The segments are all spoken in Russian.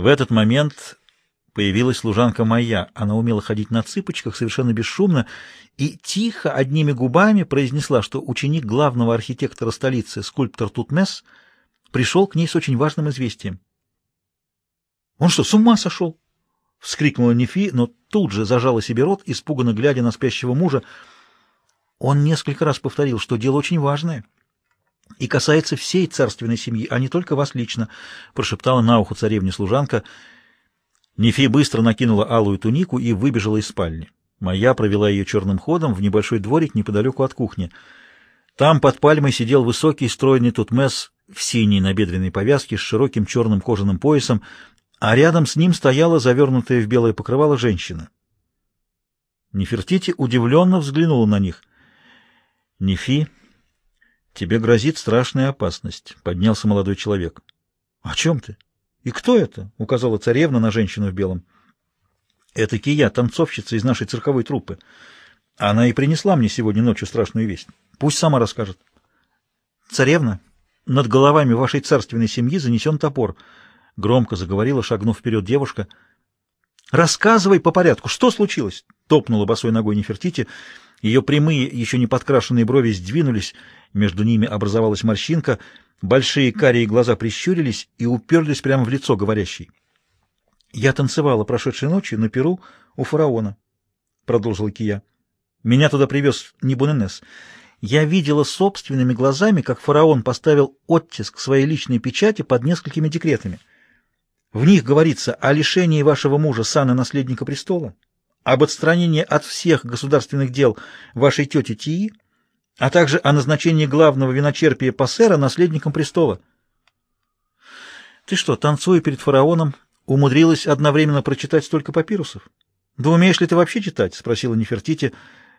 В этот момент появилась служанка моя. Она умела ходить на цыпочках, совершенно бесшумно, и тихо, одними губами произнесла, что ученик главного архитектора столицы, скульптор Тутмес, пришел к ней с очень важным известием. «Он что, с ума сошел?» — вскрикнула Нефи, но тут же зажала себе рот, испуганно глядя на спящего мужа. Он несколько раз повторил, что дело очень важное и касается всей царственной семьи, а не только вас лично, — прошептала на ухо царевне служанка. Нефи быстро накинула алую тунику и выбежала из спальни. Моя провела ее черным ходом в небольшой дворик неподалеку от кухни. Там под пальмой сидел высокий стройный тутмес в синей набедренной повязке с широким черным кожаным поясом, а рядом с ним стояла завернутая в белое покрывало женщина. Нефертити удивленно взглянула на них. — Нефи, тебе грозит страшная опасность, — поднялся молодой человек. — О чем ты? И кто это? — указала царевна на женщину в белом. — Это Кия, танцовщица из нашей цирковой труппы. Она и принесла мне сегодня ночью страшную весть. Пусть сама расскажет. — Царевна, над головами вашей царственной семьи занесен топор —— громко заговорила, шагнув вперед девушка. «Рассказывай по порядку, что случилось?» — топнула босой ногой Нефертити. Ее прямые, еще не подкрашенные брови сдвинулись, между ними образовалась морщинка, большие карие глаза прищурились и уперлись прямо в лицо говорящей. «Я танцевала прошедшей ночью на Перу у фараона», — продолжила Кия. «Меня туда привез Нибуненес. Я видела собственными глазами, как фараон поставил оттиск своей личной печати под несколькими декретами». В них говорится о лишении вашего мужа сана наследника престола, об отстранении от всех государственных дел вашей тети Тии, а также о назначении главного виночерпия Пассера наследником престола. Ты что, танцуя перед фараоном, умудрилась одновременно прочитать столько папирусов? Да умеешь ли ты вообще читать? — спросила Нефертити,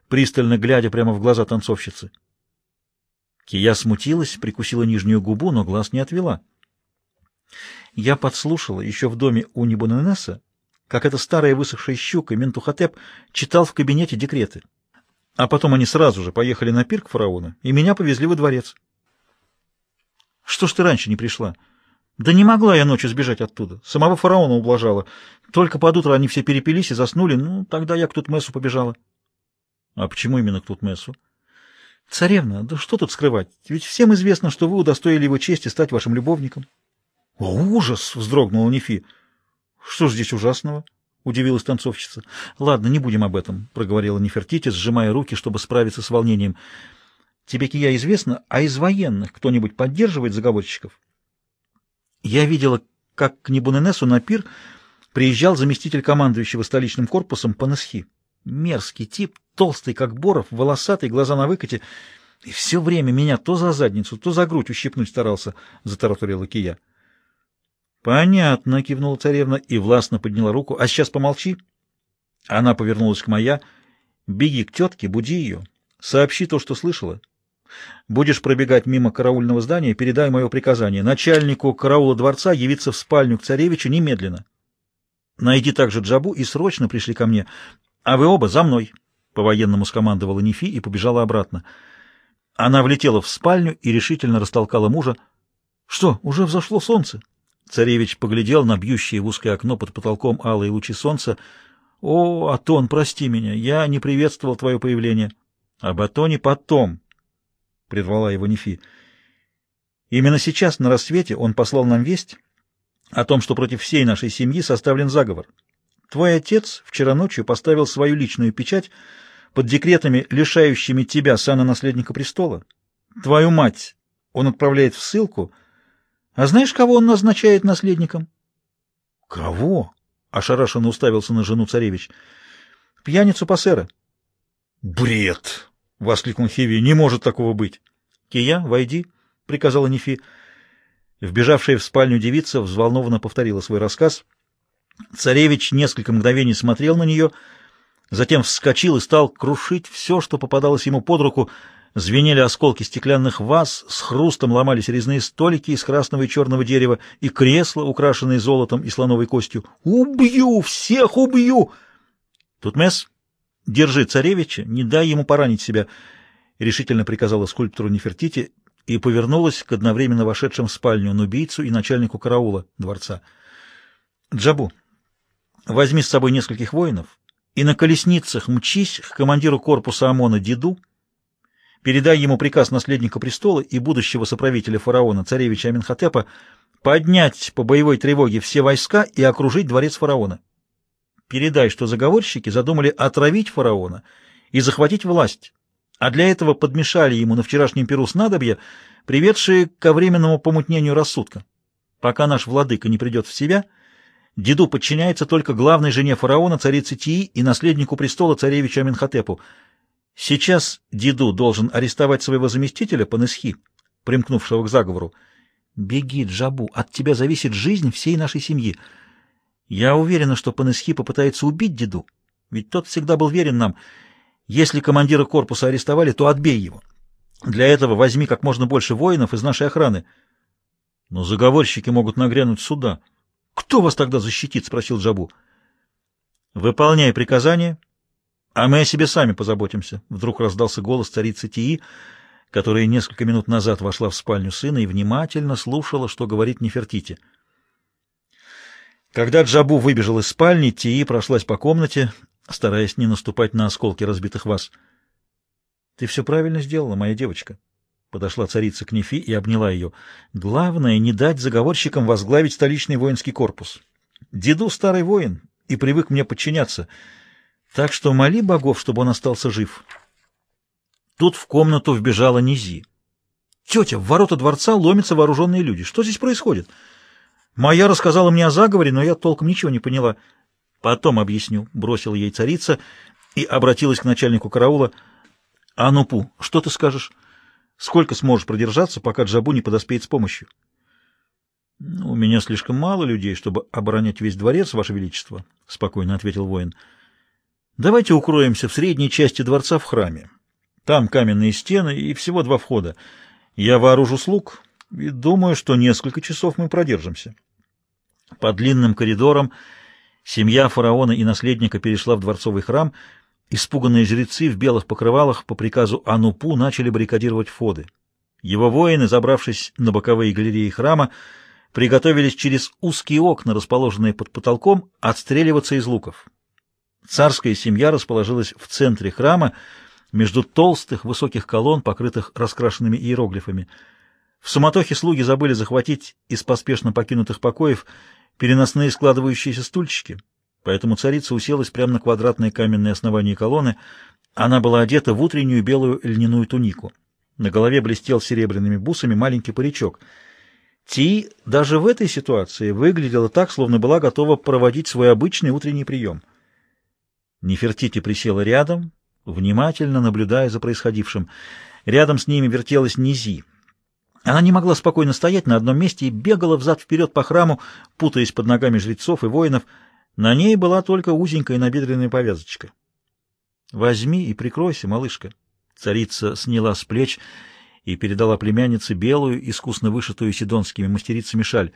пристально глядя прямо в глаза танцовщицы. Кия смутилась, прикусила нижнюю губу, но глаз не отвела. Я подслушала еще в доме у Нибуненеса, как эта старая высохшая щука Ментухотеп читал в кабинете декреты. А потом они сразу же поехали на пир к фараону, и меня повезли во дворец. Что ж ты раньше не пришла? Да не могла я ночью сбежать оттуда. Самого фараона ублажала. Только под утро они все перепились и заснули. Ну, тогда я к Тутмесу побежала. А почему именно к Тутмесу? Царевна, да что тут скрывать? Ведь всем известно, что вы удостоили его чести стать вашим любовником. — О, ужас! — вздрогнула Нефи. — Что ж здесь ужасного? — удивилась танцовщица. — Ладно, не будем об этом, — проговорила Нефертити, сжимая руки, чтобы справиться с волнением. — Тебе, Кия, известно, а из военных кто-нибудь поддерживает заговорщиков? Я видела, как к Небуненесу на пир приезжал заместитель командующего столичным корпусом Панасхи. Мерзкий тип, толстый, как Боров, волосатый, глаза на выкате, и все время меня то за задницу, то за грудь ущипнуть старался, — затараторила Кия. —— Понятно, — кивнула царевна и властно подняла руку. — А сейчас помолчи. Она повернулась к моя. — Беги к тетке, буди ее. Сообщи то, что слышала. Будешь пробегать мимо караульного здания, передай мое приказание. Начальнику караула дворца явиться в спальню к царевичу немедленно. Найди также Джабу и срочно пришли ко мне. А вы оба за мной. По-военному скомандовала Нефи и побежала обратно. Она влетела в спальню и решительно растолкала мужа. — Что, уже взошло солнце? Царевич поглядел на бьющее в узкое окно под потолком алые лучи солнца. — О, Атон, прости меня, я не приветствовал твое появление. — Об Атоне потом, — прервала его Нефи. Именно сейчас, на рассвете, он послал нам весть о том, что против всей нашей семьи составлен заговор. Твой отец вчера ночью поставил свою личную печать под декретами, лишающими тебя сана наследника престола. Твою мать он отправляет в ссылку — а знаешь, кого он назначает наследником? — Кого? — ошарашенно уставился на жену царевич. — Пьяницу Пассера. — Бред! — воскликнул Хиви. — Не может такого быть. — Кия, войди, — приказала Нефи. Вбежавшая в спальню девица взволнованно повторила свой рассказ. Царевич несколько мгновений смотрел на нее, затем вскочил и стал крушить все, что попадалось ему под руку, — Звенели осколки стеклянных ваз, с хрустом ломались резные столики из красного и черного дерева и кресла, украшенные золотом и слоновой костью. «Убью! Всех убью!» «Тутмес, держи царевича, не дай ему поранить себя», — решительно приказала скульптору Нефертити и повернулась к одновременно вошедшим в спальню нубийцу и начальнику караула дворца. Джабу, возьми с собой нескольких воинов и на колесницах мчись к командиру корпуса ОМОНа Диду, передай ему приказ наследника престола и будущего соправителя фараона, царевича Аминхотепа, поднять по боевой тревоге все войска и окружить дворец фараона. Передай, что заговорщики задумали отравить фараона и захватить власть, а для этого подмешали ему на вчерашнем перу снадобья, приведшие ко временному помутнению рассудка. Пока наш владыка не придет в себя, Диду подчиняется только главной жене фараона, царице Тии и наследнику престола, царевичу Аминхотепу. Сейчас Диду должен арестовать своего заместителя Панесхи, примкнувшего к заговору. Беги, Джабу, от тебя зависит жизнь всей нашей семьи. Я уверена, что Панесхи попытается убить Диду, ведь тот всегда был верен нам. Если командира корпуса арестовали, то отбей его. Для этого возьми как можно больше воинов из нашей охраны. Но заговорщики могут нагрянуть сюда. Кто вас тогда защитит? — спросил Джабу. Выполняй приказание, а мы о себе сами позаботимся. Вдруг раздался голос царицы Тии, которая несколько минут назад вошла в спальню сына и внимательно слушала, что говорит Нефертити. Когда Джабу выбежал из спальни, Тии прошлась по комнате, стараясь не наступать на осколки разбитых ваз. — Ты все правильно сделала, моя девочка. Подошла царица к Нефи и обняла ее. — Главное — не дать заговорщикам возглавить столичный воинский корпус. Деду старый воин и привык мне подчиняться, так что моли богов, чтобы он остался жив. Тут в комнату вбежала Низи. — Тетя, в ворота дворца ломятся вооруженные люди. Что здесь происходит? Моя рассказала мне о заговоре, но я толком ничего не поняла. — Потом объясню, — бросила ей царица и обратилась к начальнику караула. — Анупу, что ты скажешь? Сколько сможешь продержаться, пока Джабу не подоспеет с помощью? — У меня слишком мало людей, чтобы оборонять весь дворец, Ваше Величество, — спокойно ответил воин. — Давайте укроемся в средней части дворца в храме. Там каменные стены и всего два входа. Я вооружу слуг и думаю, что несколько часов мы продержимся. По длинным коридорам семья фараона и наследника перешла в дворцовый храм. Испуганные жрецы в белых покрывалах по приказу Анупу начали баррикадировать входы. Его воины, забравшись на боковые галереи храма, приготовились через узкие окна, расположенные под потолком, отстреливаться из луков. Царская семья расположилась в центре храма, между толстых высоких колонн, покрытых раскрашенными иероглифами. В суматохе слуги забыли захватить из поспешно покинутых покоев переносные складывающиеся стульчики, поэтому царица уселась прямо на квадратное каменное основание колонны. Она была одета в утреннюю белую льняную тунику. На голове блестел серебряными бусами маленький паричок. Ти даже в этой ситуации выглядела так, словно была готова проводить свой обычный утренний прием. Нефертити присела рядом, внимательно наблюдая за происходившим. Рядом с ними вертелась Низи. Она не могла спокойно стоять на одном месте и бегала взад-вперед по храму, путаясь под ногами жрецов и воинов. На ней была только узенькая набедренная повязочка. «Возьми и прикройся, малышка». Царица сняла с плеч и передала племяннице белую, искусно вышитую сидонскими мастерицами шаль.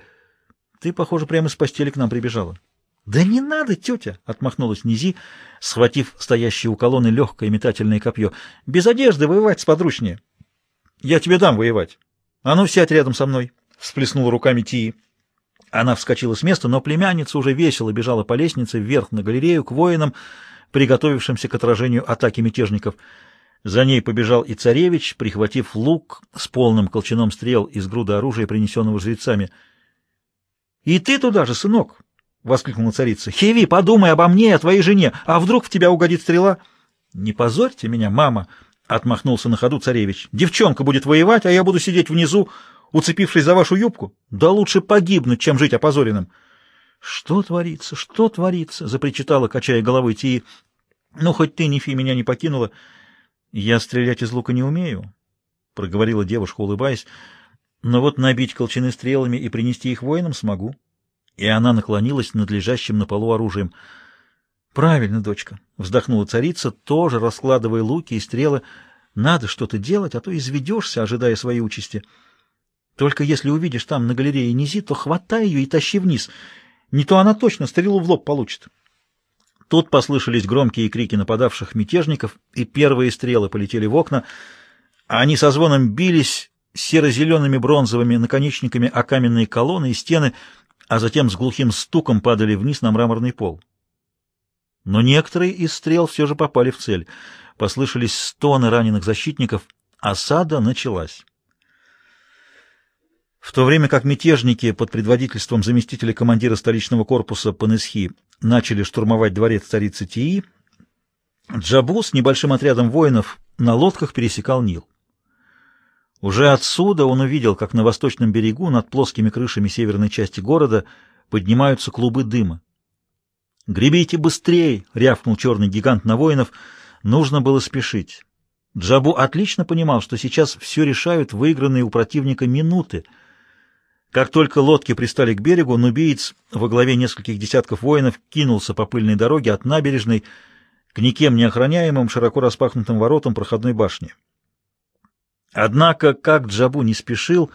«Ты, похоже, прямо с постели к нам прибежала». «Да не надо, тетя!» — отмахнулась Низи, схватив стоящее у колонны легкое метательное копье. «Без одежды воевать сподручнее». «Я тебе дам воевать. А ну, сядь рядом со мной!» — всплеснула руками Тии. Она вскочила с места, но племянница уже весело бежала по лестнице вверх на галерею к воинам, приготовившимся к отражению атаки мятежников. За ней побежал и царевич, прихватив лук с полным колчаном стрел из груды оружия, принесенного жрецами. — И ты туда же, сынок! — воскликнула царица. — Хеви, подумай обо мне и о твоей жене, а вдруг в тебя угодит стрела? — Не позорьте меня, мама! — отмахнулся на ходу царевич. — Девчонка будет воевать, а я буду сидеть внизу, уцепившись за вашу юбку? Да лучше погибнуть, чем жить опозоренным. — Что творится, что творится? — запричитала, качая головой Тии. — Ну, хоть ты, Нефи, меня не покинула. — Я стрелять из лука не умею, — проговорила девушка, улыбаясь. — Но вот набить колчаны стрелами и принести их воинам смогу и она наклонилась над лежащим на полу оружием. «Правильно, дочка», — вздохнула царица, тоже раскладывая луки и стрелы. «Надо что-то делать, а то изведешься, ожидая своей участи. Только если увидишь там на галерее Низи, то хватай ее и тащи вниз. Не то она точно стрелу в лоб получит». Тут послышались громкие крики нападавших мятежников, и первые стрелы полетели в окна. Они со звоном бились серо-зелеными бронзовыми наконечниками о каменные колонны и стены, а затем с глухим стуком падали вниз на мраморный пол. Но некоторые из стрел все же попали в цель. Послышались стоны раненых защитников. Осада началась. В то время как мятежники под предводительством заместителя командира столичного корпуса Панесхи начали штурмовать дворец царицы Тии, Джабу с небольшим отрядом воинов на лодках пересекал Нил. Уже отсюда он увидел, как на восточном берегу над плоскими крышами северной части города поднимаются клубы дыма. «Гребите быстрей!» — рявкнул черный гигант на воинов. Нужно было спешить. Джабу отлично понимал, что сейчас все решают выигранные у противника минуты. Как только лодки пристали к берегу, нубиец во главе нескольких десятков воинов кинулся по пыльной дороге от набережной к никем не охраняемым широко распахнутым воротам проходной башни. Однако, как Джабу не спешил,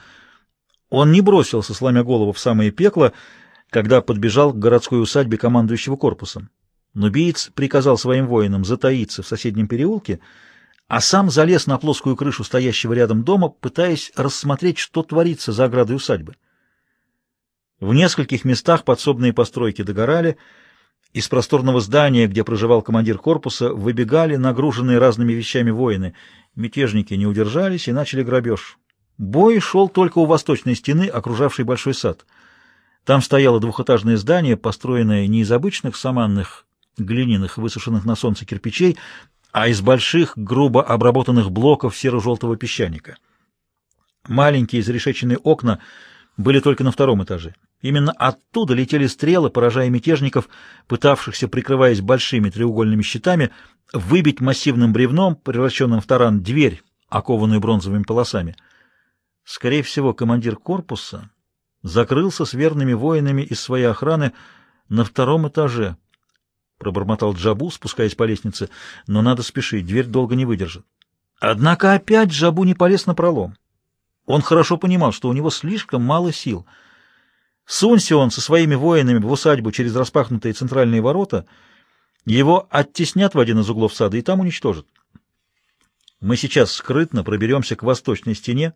он не бросился, сломя голову в самое пекло, когда подбежал к городской усадьбе командующего корпусом. Нубиец приказал своим воинам затаиться в соседнем переулке, а сам залез на плоскую крышу стоящего рядом дома, пытаясь рассмотреть, что творится за оградой усадьбы. В нескольких местах подсобные постройки догорали, из просторного здания, где проживал командир корпуса, выбегали нагруженные разными вещами воины. Мятежники не удержались и начали грабеж. Бой шел только у восточной стены, окружавшей большой сад. Там стояло двухэтажное здание, построенное не из обычных саманных, глиняных, высушенных на солнце кирпичей, а из больших, грубо обработанных блоков серо-желтого песчаника. Маленькие зарешеченные окна были только на втором этаже. Именно оттуда летели стрелы, поражая мятежников, пытавшихся, прикрываясь большими треугольными щитами, выбить массивным бревном, превращенным в таран, дверь, окованную бронзовыми полосами. Скорее всего, командир корпуса закрылся с верными воинами из своей охраны на втором этаже, пробормотал Джабу, спускаясь по лестнице, но надо спешить, дверь долго не выдержит. Однако опять Джабу не полез на пролом. Он хорошо понимал, что у него слишком мало сил — Сунься он со своими воинами в усадьбу через распахнутые центральные ворота, его оттеснят в один из углов сада и там уничтожат. Мы сейчас скрытно проберемся к восточной стене,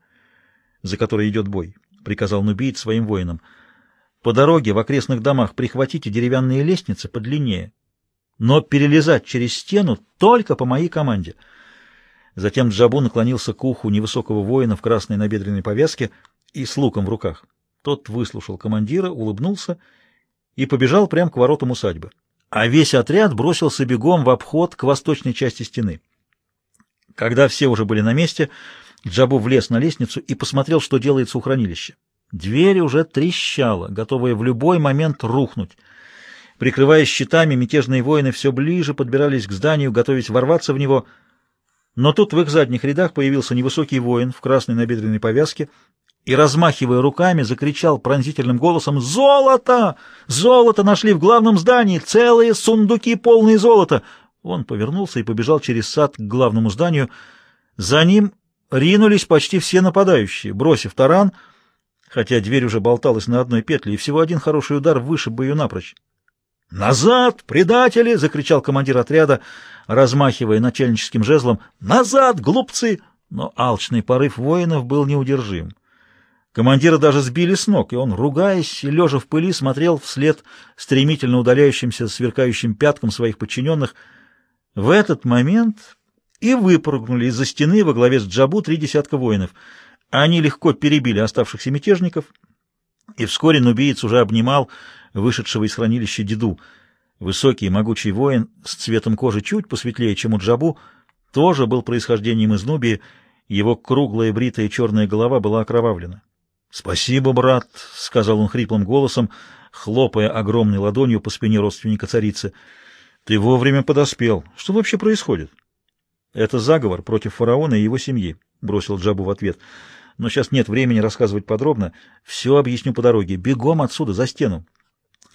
за которой идет бой, — приказал Нубиец своим воинам. По дороге в окрестных домах прихватите деревянные лестницы подлиннее, но перелезать через стену только по моей команде. Затем Джабу наклонился к уху невысокого воина в красной набедренной повязке и с луком в руках. Тот выслушал командира, улыбнулся и побежал прямо к воротам усадьбы. А весь отряд бросился бегом в обход к восточной части стены. Когда все уже были на месте, Джабу влез на лестницу и посмотрел, что делается у хранилища. Дверь уже трещала, готовая в любой момент рухнуть. Прикрываясь щитами, мятежные воины все ближе подбирались к зданию, готовясь ворваться в него. Но тут в их задних рядах появился невысокий воин в красной набедренной повязке и, размахивая руками, закричал пронзительным голосом «Золото! Золото нашли в главном здании! Целые сундуки, полные золота!» Он повернулся и побежал через сад к главному зданию. За ним ринулись почти все нападающие, бросив таран, хотя дверь уже болталась на одной петле, и всего один хороший удар вышиб бы ее напрочь. «Назад, предатели!» — закричал командир отряда, размахивая начальническим жезлом. «Назад, глупцы!» Но алчный порыв воинов был неудержим. Командира даже сбили с ног, и он, ругаясь и лежа в пыли, смотрел вслед стремительно удаляющимся сверкающим пяткам своих подчиненных. В этот момент и выпрыгнули из-за стены во главе с Джабу три десятка воинов. Они легко перебили оставшихся мятежников, и вскоре нубиец уже обнимал вышедшего из хранилища деду. Высокий могучий воин с цветом кожи чуть посветлее, чем у Джабу, тоже был происхождением из Нубии, его круглая бритая черная голова была окровавлена. «Спасибо, брат», — сказал он хриплым голосом, хлопая огромной ладонью по спине родственника царицы. «Ты вовремя подоспел. Что вообще происходит?» «Это заговор против фараона и его семьи», — бросил Джабу в ответ. «Но сейчас нет времени рассказывать подробно. Все объясню по дороге. Бегом отсюда, за стену».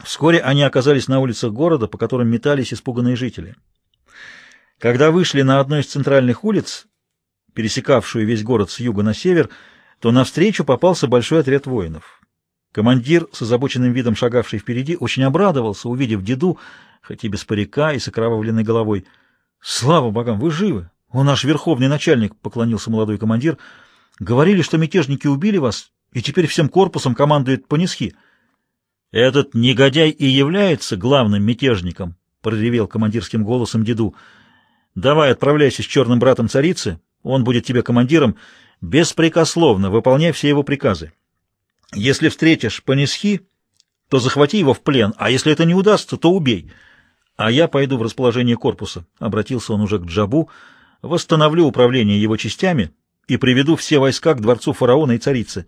Вскоре они оказались на улицах города, по которым метались испуганные жители. Когда вышли на одну из центральных улиц, пересекавшую весь город с юга на север, — то навстречу попался большой отряд воинов. Командир, с озабоченным видом шагавший впереди, очень обрадовался, увидев деду, хоть и без парика и с окровавленной головой. — Слава богам, вы живы! Он наш верховный начальник, — поклонился молодой командир. — Говорили, что мятежники убили вас, и теперь всем корпусом командует Панисхи. Этот негодяй и является главным мятежником, — проревел командирским голосом деду. — Давай отправляйся с черным братом царицы, он будет тебе командиром, беспрекословно выполняй все его приказы. Если встретишь Панисхи, то захвати его в плен, а если это не удастся, то убей. А я пойду в расположение корпуса, — обратился он уже к Джабу, — восстановлю управление его частями и приведу все войска к дворцу фараона и царицы.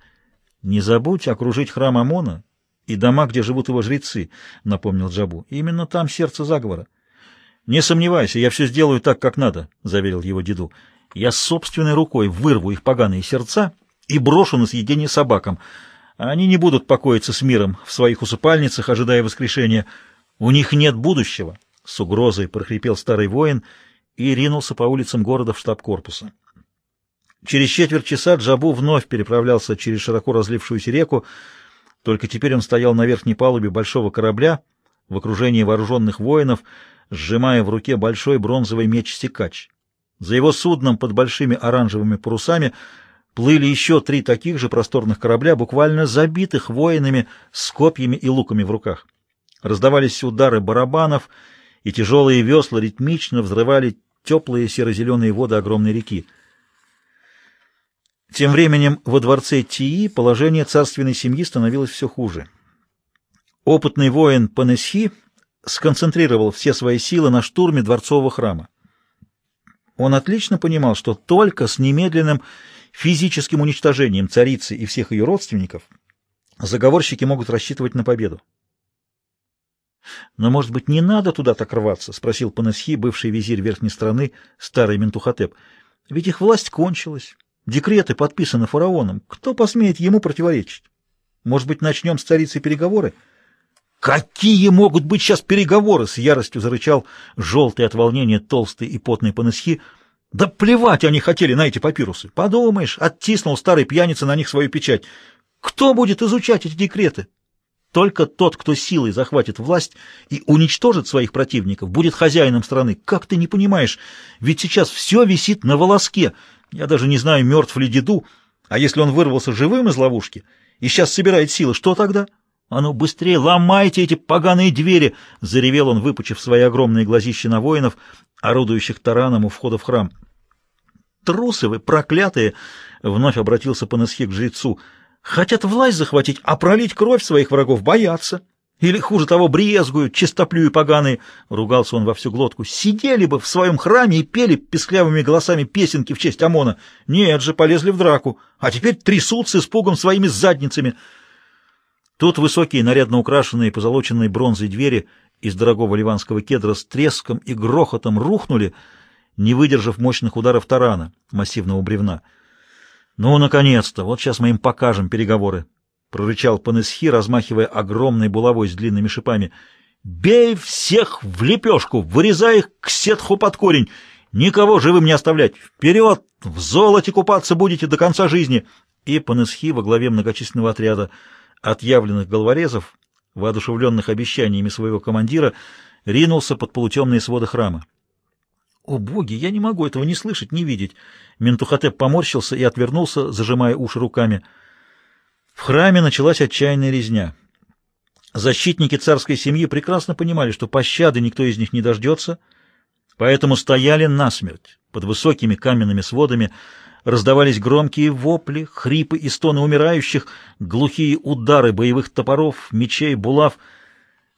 Не забудь окружить храм Амона и дома, где живут его жрецы, — напомнил Джабу. Именно там сердце заговора. — Не сомневайся, я все сделаю так, как надо, — заверил его деду. — Я собственной рукой вырву их поганые сердца и брошу на съедение собакам. Они не будут покоиться с миром в своих усыпальницах, ожидая воскрешения. У них нет будущего, — с угрозой прохрипел старый воин и ринулся по улицам города в штаб корпуса. Через четверть часа Джабу вновь переправлялся через широко разлившуюся реку, только теперь он стоял на верхней палубе большого корабля в окружении вооруженных воинов, сжимая в руке большой бронзовый меч-секач. За его судном под большими оранжевыми парусами плыли еще три таких же просторных корабля, буквально забитых воинами с копьями и луками в руках. Раздавались удары барабанов, и тяжелые весла ритмично взрывали теплые серо-зеленые воды огромной реки. Тем временем во дворце Тии положение царственной семьи становилось все хуже. Опытный воин Панесхи сконцентрировал все свои силы на штурме дворцового храма. Он отлично понимал, что только с немедленным физическим уничтожением царицы и всех ее родственников заговорщики могут рассчитывать на победу. «Но, может быть, не надо туда так рваться?» — спросил Панесхи, бывший визирь верхней страны, старый Ментухотеп. «Ведь их власть кончилась». Декреты подписаны фараоном. Кто посмеет ему противоречить? Может быть, начнем с царицы переговоры? Какие могут быть сейчас переговоры? С яростью зарычал желтый от волнения толстый и потный Панесхи. Да плевать они хотели на эти папирусы. Подумаешь, оттиснул старый пьяница на них свою печать. Кто будет изучать эти декреты? Только тот, кто силой захватит власть и уничтожит своих противников, будет хозяином страны. Как ты не понимаешь? Ведь сейчас все висит на волоске. Я даже не знаю, мертв ли деду, а если он вырвался живым из ловушки и сейчас собирает силы, что тогда? А ну, быстрее, ломайте эти поганые двери! — заревел он, выпучив свои огромные глазища на воинов, орудующих тараном у входа в храм. «Трусы вы, проклятые!» — вновь обратился Панасхи к жрецу. «Хотят власть захватить, а пролить кровь своих врагов боятся. Или, хуже того, брезгуют, чистоплюи поганые, — ругался он во всю глотку, — сидели бы в своем храме и пели песклявыми голосами песенки в честь ОМОНа. Нет же, полезли в драку, а теперь трясутся испугом своими задницами. Тут высокие, нарядно украшенные позолоченной бронзой двери из дорогого ливанского кедра с треском и грохотом рухнули, не выдержав мощных ударов тарана, массивного бревна. Ну, наконец-то, вот сейчас мы им покажем переговоры, — прорычал Панесхи, размахивая огромной булавой с длинными шипами. «Бей всех в лепешку! Вырезай их к сетху под корень! Никого живым не оставлять! Вперед! В золоте купаться будете до конца жизни!» И Панесхи во главе многочисленного отряда отъявленных головорезов, воодушевленных обещаниями своего командира, ринулся под полутемные своды храма. «О, боги, я не могу этого не слышать, не видеть!» Ментухотеп поморщился и отвернулся, зажимая уши руками — в храме началась отчаянная резня. Защитники царской семьи прекрасно понимали, что пощады никто из них не дождется, поэтому стояли насмерть. Под высокими каменными сводами раздавались громкие вопли, хрипы и стоны умирающих, глухие удары боевых топоров, мечей, булав.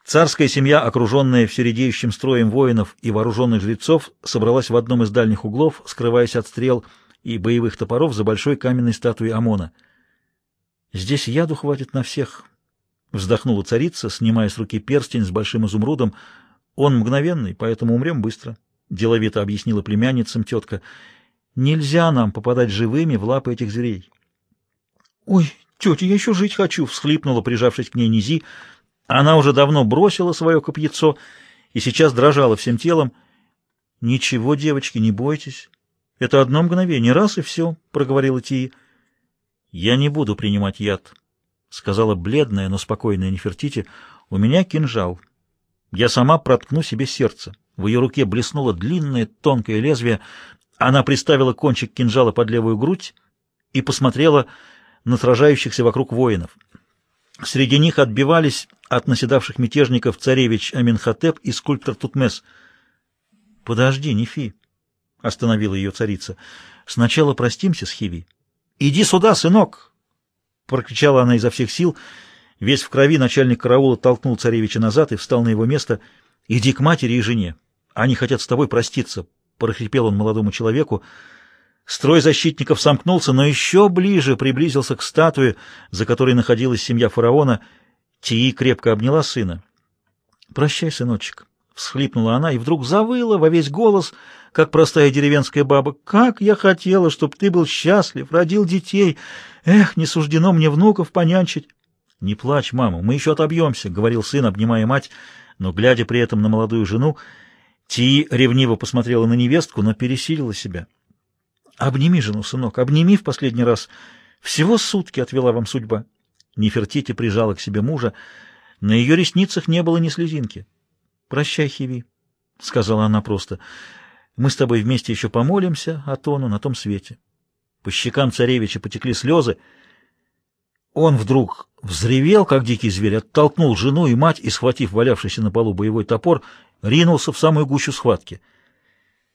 Царская семья, окруженная все редеющим строем воинов и вооруженных жрецов, собралась в одном из дальних углов, скрываясь от стрел и боевых топоров за большой каменной статуей Амона — Здесь яду хватит на всех, — вздохнула царица, снимая с руки перстень с большим изумрудом. Он мгновенный, поэтому умрем быстро, — деловито объяснила племянницам тетка. Нельзя нам попадать живыми в лапы этих зверей. — Ой, тетя, я еще жить хочу, — всхлипнула, прижавшись к ней Низи. Она уже давно бросила свое копьецо и сейчас дрожала всем телом. — Ничего, девочки, не бойтесь. Это одно мгновение, раз и все, — проговорила Тия. «Я не буду принимать яд», — сказала бледная, но спокойная Нефертити. «У меня кинжал. Я сама проткну себе сердце». В ее руке блеснуло длинное тонкое лезвие. Она приставила кончик кинжала под левую грудь и посмотрела на сражающихся вокруг воинов. Среди них отбивались от наседавших мятежников царевич Аминхотеп и скульптор Тутмес. — Подожди, Нефи, — остановила ее царица. — Сначала простимся с Хиви. — Иди сюда, сынок! — прокричала она изо всех сил. Весь в крови начальник караула толкнул царевича назад и встал на его место. — Иди к матери и жене. Они хотят с тобой проститься, — прохрипел он молодому человеку. Строй защитников сомкнулся, но еще ближе приблизился к статуе, за которой находилась семья фараона. Тии крепко обняла сына. «Прощай, сыночек», — всхлипнула она и вдруг завыла во весь голос, как простая деревенская баба. «Как я хотела, чтобы ты был счастлив, родил детей! Эх, не суждено мне внуков понянчить!» «Не плачь, мама, мы еще отобьемся», — говорил сын, обнимая мать, но, глядя при этом на молодую жену, Тии ревниво посмотрела на невестку, но пересилила себя. Обними жену, сынок, обними в последний раз. Всего сутки отвела вам судьба. Нефертити прижала к себе мужа. На ее ресницах не было ни слезинки. «Прощай, Хиви», — сказала она просто. «Мы с тобой вместе еще помолимся о тону на том свете». По щекам царевича потекли слезы. Он вдруг взревел, как дикий зверь, оттолкнул жену и мать и, схватив валявшийся на полу боевой топор, ринулся в самую гущу схватки —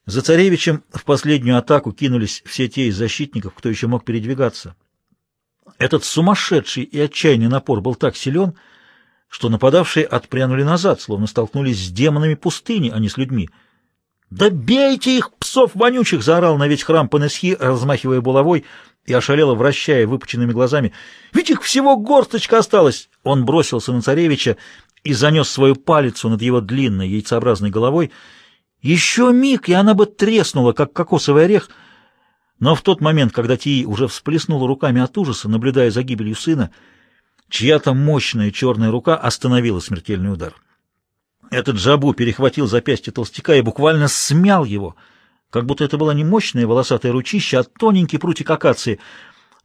за царевичем в последнюю атаку кинулись все те из защитников, кто еще мог передвигаться. Этот сумасшедший и отчаянный напор был так силен, что нападавшие отпрянули назад, словно столкнулись с демонами пустыни, а не с людьми. «Да бейте их, псов вонючих!» — заорал на весь храм Панесхи, размахивая булавой и ошалело вращая выпученными глазами. «Ведь их всего горсточка осталась!» Он бросился на царевича и занес свою палицу над его длинной яйцеобразной головой — еще миг, и она бы треснула, как кокосовый орех. Но в тот момент, когда Тии уже всплеснула руками от ужаса, наблюдая за гибелью сына, чья-то мощная черная рука остановила смертельный удар. Этот Джабу перехватил запястье толстяка и буквально смял его, как будто это была не мощная волосатая ручища, а тоненький прутик акации.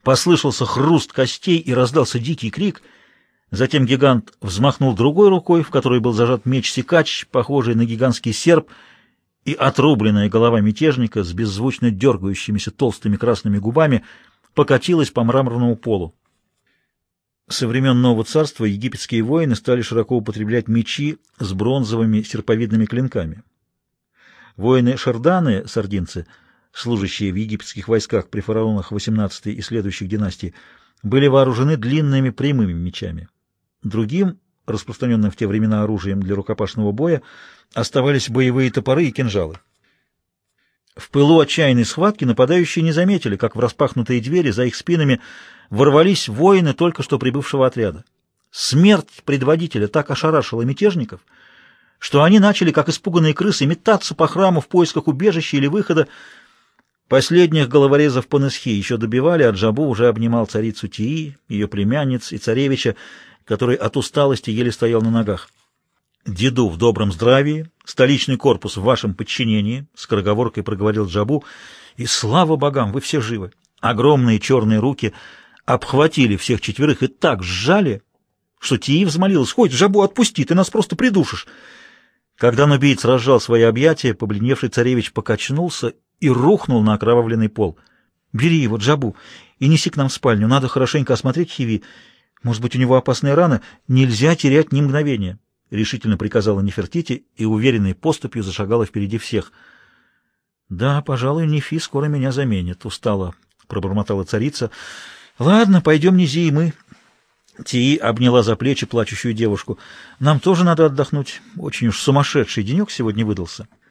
Послышался хруст костей и раздался дикий крик. Затем гигант взмахнул другой рукой, в которой был зажат меч-секач, похожий на гигантский серп, и отрубленная голова мятежника с беззвучно дергающимися толстыми красными губами покатилась по мраморному полу. Со времен Нового Царства египетские воины стали широко употреблять мечи с бронзовыми серповидными клинками. Воины Шарданы, сардинцы, служащие в египетских войсках при фараонах XVIII и следующих династий, были вооружены длинными прямыми мечами. Другим распространенным в те времена оружием для рукопашного боя, оставались боевые топоры и кинжалы. В пылу отчаянной схватки нападающие не заметили, как в распахнутые двери за их спинами ворвались воины только что прибывшего отряда. Смерть предводителя так ошарашила мятежников, что они начали, как испуганные крысы, метаться по храму в поисках убежища или выхода. Последних головорезов Панесхи еще добивали, а Джабу уже обнимал царицу Тии, ее племянниц и царевича, который от усталости еле стоял на ногах. «Деду в добром здравии, столичный корпус в вашем подчинении», — скороговоркой проговорил Джабу, — «и слава богам, вы все живы». Огромные черные руки обхватили всех четверых и так сжали, что Тии взмолилась, «Хоть, Джабу, отпусти, ты нас просто придушишь». Когда нубиец разжал свои объятия, побледневший царевич покачнулся и рухнул на окровавленный пол. «Бери его, Джабу, и неси к нам в спальню, надо хорошенько осмотреть Хиви может быть, у него опасная рана? Нельзя терять ни мгновения, — решительно приказала Нефертити и уверенной поступью зашагала впереди всех. — Да, пожалуй, Нефи скоро меня заменит, — устала, — пробормотала царица. — Ладно, пойдем Низи и мы. Тии обняла за плечи плачущую девушку. — Нам тоже надо отдохнуть. Очень уж сумасшедший денек сегодня выдался. —